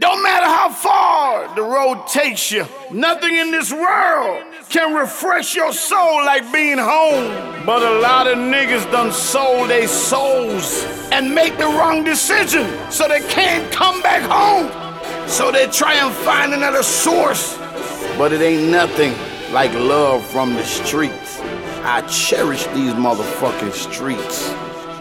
Don't matter how far the road takes you, nothing in this world can refresh your soul like being home. But a lot of niggas done sold their souls and make the wrong decision so they can't come back home. So they try and find another source. But it ain't nothing like love from the streets. I cherish these motherfucking streets.